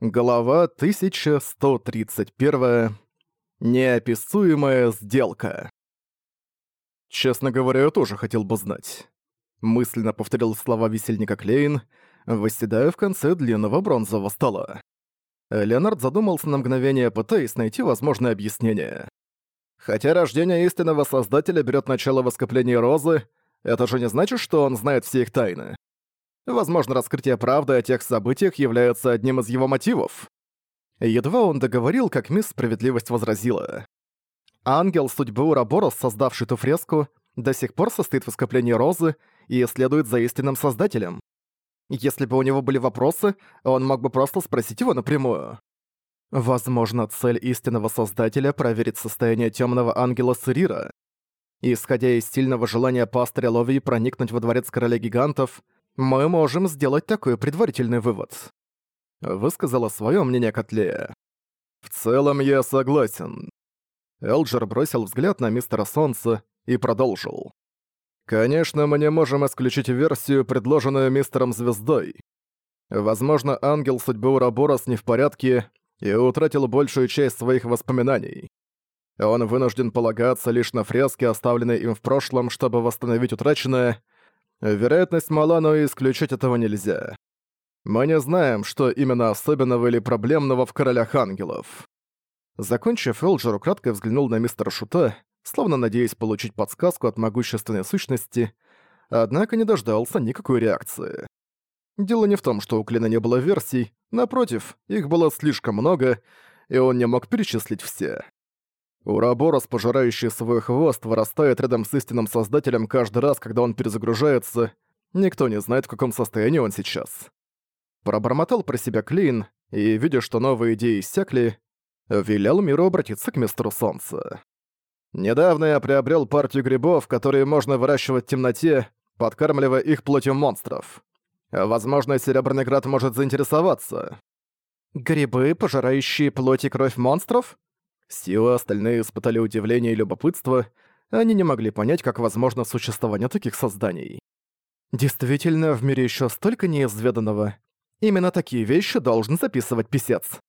Глава 1131. Неописуемая сделка. «Честно говоря, я тоже хотел бы знать», — мысленно повторил слова весельника Клейн, восседая в конце длинного бронзового стола. Леонард задумался на мгновение, пытаясь найти возможное объяснение. «Хотя рождение истинного Создателя берет начало в оскоплении Розы, это же не значит, что он знает все их тайны. Возможно, раскрытие правды о тех событиях является одним из его мотивов. Едва он договорил, как мисс Справедливость возразила. Ангел судьбы Ураборос, создавший ту фреску, до сих пор состоит в ископлении розы и следует за истинным создателем. Если бы у него были вопросы, он мог бы просто спросить его напрямую. Возможно, цель истинного создателя — проверить состояние темного ангела Сырира. Исходя из сильного желания пастыря Ловии проникнуть во дворец короля гигантов — мы можем сделать такой предварительный вывод», — высказала своё мнение Котлея. «В целом я согласен». Элджер бросил взгляд на Мистера Солнца и продолжил. «Конечно, мы не можем исключить версию, предложенную Мистером Звездой. Возможно, Ангел Судьбы Ураборос не в порядке и утратил большую часть своих воспоминаний. Он вынужден полагаться лишь на фрески, оставленные им в прошлом, чтобы восстановить утраченное — Вероятность мала, но и исключить этого нельзя. Мы не знаем, что именно особенного или проблемного в «Королях ангелов». Закончив, Элджер кратко взглянул на мистера Шута, словно надеясь получить подсказку от могущественной сущности, однако не дождался никакой реакции. Дело не в том, что у Клина не было версий, напротив, их было слишком много, и он не мог перечислить все. Ураборос, пожирающий свой хвост, вырастает рядом с истинным создателем каждый раз, когда он перезагружается. Никто не знает, в каком состоянии он сейчас. Пробормотал про себя Клин, и, видя, что новые идеи иссякли, велел миру обратиться к мистеру Солнца. «Недавно я приобрел партию грибов, которые можно выращивать в темноте, подкармливая их плотью монстров. Возможно, Серебряный Град может заинтересоваться». «Грибы, пожирающие плоть и кровь монстров?» Силы остальные испытали удивление и любопытство, они не могли понять, как возможно существование таких созданий. Действительно, в мире еще столько неизведанного. Именно такие вещи должен записывать писец.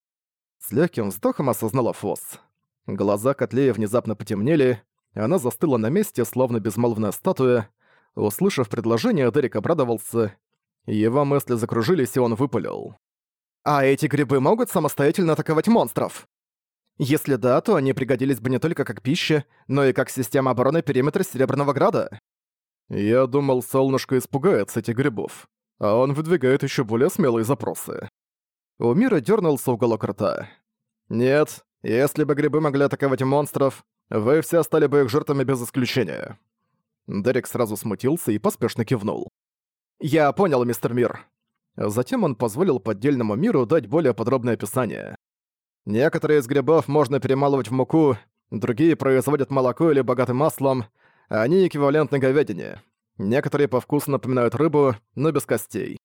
С легким вздохом осознала Фосс. Глаза Котлея внезапно потемнели, и она застыла на месте, словно безмолвная статуя. Услышав предложение, Дерек обрадовался. Его мысли закружились, и он выпалил. «А эти грибы могут самостоятельно атаковать монстров?» Если да, то они пригодились бы не только как пища, но и как система обороны периметра Серебряного Града. Я думал, солнышко испугается этих грибов, а он выдвигает еще более смелые запросы. У мира дернулся уголок рта. Нет, если бы грибы могли атаковать монстров, вы все стали бы их жертвами без исключения. Дерек сразу смутился и поспешно кивнул. Я понял, мистер Мир. Затем он позволил поддельному миру дать более подробное описание. Некоторые из грибов можно перемалывать в муку, другие производят молоко или богаты маслом, они эквивалентны говядине. Некоторые по вкусу напоминают рыбу, но без костей.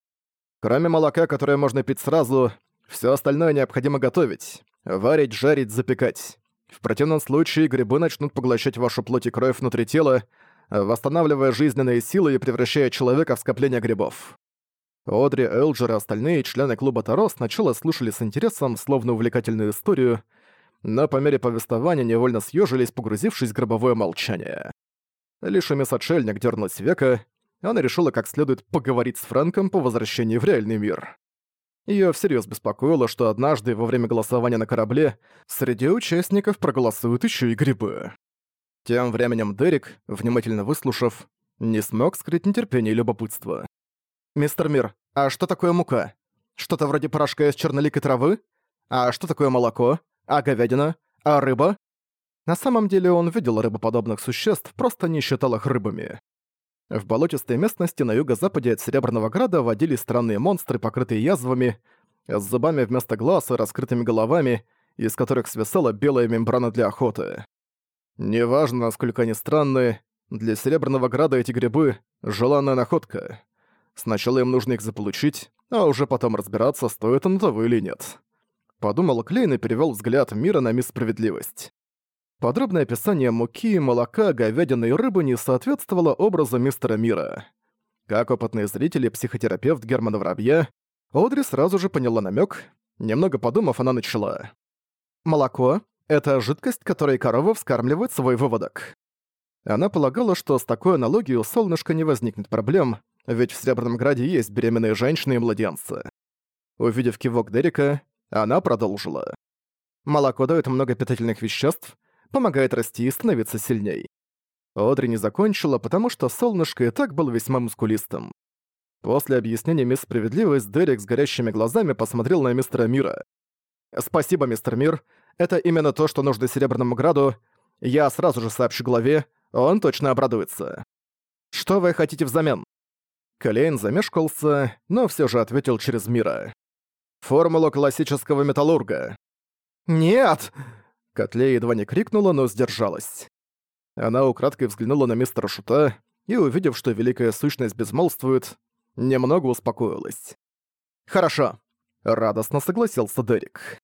Кроме молока, которое можно пить сразу, все остальное необходимо готовить. Варить, жарить, запекать. В противном случае грибы начнут поглощать вашу плоть и кровь внутри тела, восстанавливая жизненные силы и превращая человека в скопление грибов. Одри, Элджер и остальные члены клуба Таро сначала слушали с интересом, словно увлекательную историю, но по мере повествования невольно съежились, погрузившись в гробовое молчание. Лишь у отшельник дернулась века, она решила как следует поговорить с Фрэнком по возвращении в реальный мир. Ее всерьез беспокоило, что однажды во время голосования на корабле среди участников проголосуют еще и грибы. Тем временем Дерек, внимательно выслушав, не смог скрыть нетерпение и любопытство. «Мистер Мир, а что такое мука? Что-то вроде порошка из черноликой травы? А что такое молоко? А говядина? А рыба?» На самом деле он видел рыбоподобных существ, просто не считал их рыбами. В болотистой местности на юго-западе от Серебряного Града водились странные монстры, покрытые язвами, с зубами вместо глаз и раскрытыми головами, из которых свисала белая мембрана для охоты. Неважно, насколько они странные, для Серебряного Града эти грибы — желанная находка. Сначала им нужно их заполучить, а уже потом разбираться, стоит оно того или нет. Подумал Клейн и перевёл взгляд мира на мисс Справедливость. Подробное описание муки, молока, говядины и рыбы не соответствовало образу мистера Мира. Как опытный зритель и психотерапевт Германа Воробья, Одри сразу же поняла намёк. Немного подумав, она начала. «Молоко — это жидкость, которой корова вскармливает свой выводок». Она полагала, что с такой аналогией у солнышка не возникнет проблем, ведь в Серебряном Граде есть беременные женщины и младенцы. Увидев кивок Дерека, она продолжила. Молоко дает много питательных веществ, помогает расти и становиться сильней. Одри не закончила, потому что солнышко и так был весьма мускулистым. После объяснения мисс Справедливость Дерек с горящими глазами посмотрел на мистера Мира. «Спасибо, мистер Мир. Это именно то, что нужно Серебряному Граду. Я сразу же сообщу главе, он точно обрадуется». «Что вы хотите взамен?» Клейн замешкался, но все же ответил через мира. «Формулу классического металлурга». «Нет!» Котле едва не крикнула, но сдержалась. Она украдкой взглянула на мистера Шута и, увидев, что великая сущность безмолвствует, немного успокоилась. «Хорошо», — радостно согласился Дерек.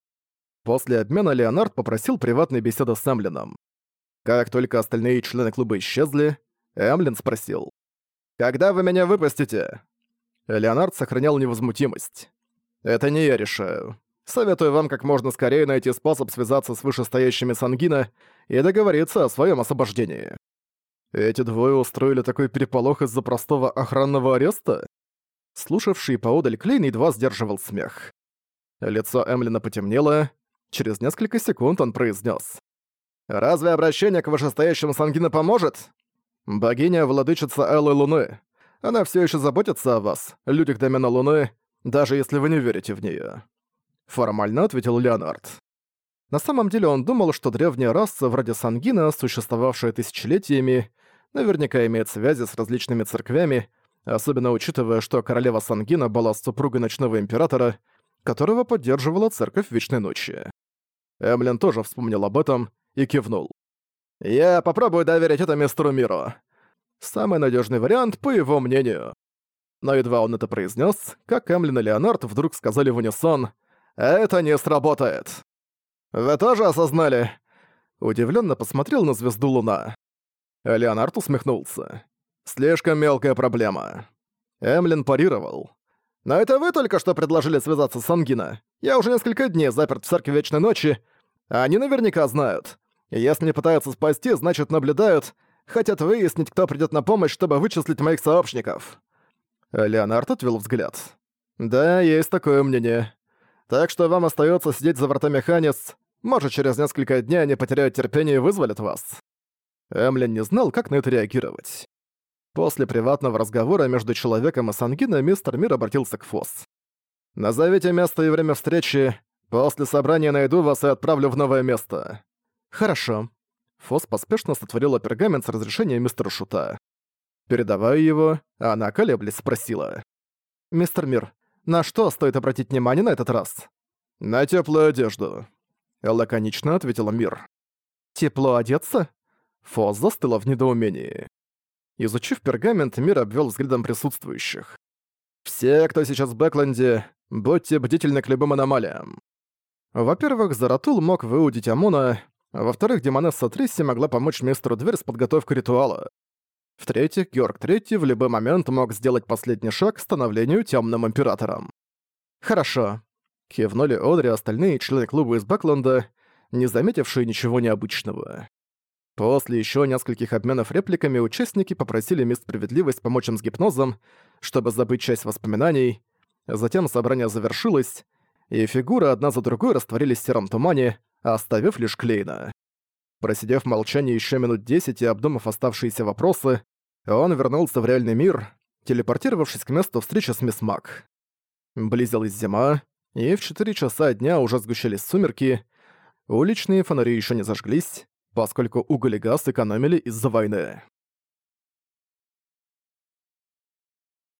После обмена Леонард попросил приватной беседы с Эмлином. Как только остальные члены клуба исчезли, Эмлин спросил. Когда вы меня выпустите?» Леонард сохранял невозмутимость. «Это не я решаю. Советую вам как можно скорее найти способ связаться с вышестоящими Сангина и договориться о своем освобождении». Эти двое устроили такой переполох из-за простого охранного ареста? Слушавший поодаль Клейн едва сдерживал смех. Лицо Эмлина потемнело. Через несколько секунд он произнес: «Разве обращение к вышестоящему Сангина поможет? Богиня владычица Эллы Луны. Она все еще заботится о вас, людях домена Луны, даже если вы не верите в нее. Формально ответил Леонард. На самом деле он думал, что древняя раса вроде Сангина, существовавшая тысячелетиями, наверняка имеет связи с различными церквями, особенно учитывая, что королева Сангина была супругой ночного императора, которого поддерживала церковь Вечной Ночи. Эмлин тоже вспомнил об этом и кивнул. Я попробую доверить это мистеру Миру. Самый надежный вариант, по его мнению. Но едва он это произнес, как Эмлин и Леонард вдруг сказали в унисон «Это не сработает». «Вы тоже осознали?» Удивленно посмотрел на звезду Луна. Леонард усмехнулся. «Слишком мелкая проблема». Эмлин парировал. «Но это вы только что предложили связаться с Ангина. Я уже несколько дней заперт в церкви Вечной Ночи. Они наверняка знают. Если пытаются спасти, значит наблюдают, хотят выяснить, кто придёт на помощь, чтобы вычислить моих сообщников». Леонард отвел взгляд. «Да, есть такое мнение. Так что вам остаётся сидеть за вратами Ханис. Может, через несколько дней они потеряют терпение и вызволят вас». Эмлин не знал, как на это реагировать. После приватного разговора между человеком и Сангина мистер Мир обратился к Фосс. «Назовите место и время встречи. После собрания найду вас и отправлю в новое место. «Хорошо». Фос поспешно сотворила пергамент с разрешением мистера Шута. Передавая его, она колеблясь спросила. «Мистер Мир, на что стоит обратить внимание на этот раз?» «На теплую одежду», — лаконично ответила Мир. «Тепло одеться?» Фос застыла в недоумении. Изучив пергамент, Мир обвел взглядом присутствующих. «Все, кто сейчас в Бэкленде, будьте бдительны к любым аномалиям». Во-первых, Заратул мог выудить Амона, во-вторых, Демонесса Трисси могла помочь мистеру Дверь с подготовкой ритуала. В-третьих, Георг Третий в любой момент мог сделать последний шаг к становлению Темным Императором. «Хорошо», — кивнули Одри остальные члены клуба из Бэкленда, не заметившие ничего необычного. После еще нескольких обменов репликами участники попросили Мисс Справедливость помочь им с гипнозом, чтобы забыть часть воспоминаний. Затем собрание завершилось, и фигуры одна за другой растворились в сером тумане, оставив лишь Клейна. Просидев в молчании еще минут 10 и обдумав оставшиеся вопросы, он вернулся в реальный мир, телепортировавшись к месту встречи с мисс Мак. Близилась зима, и в четыре часа дня уже сгущались сумерки, уличные фонари еще не зажглись, поскольку уголь и газ экономили из-за войны.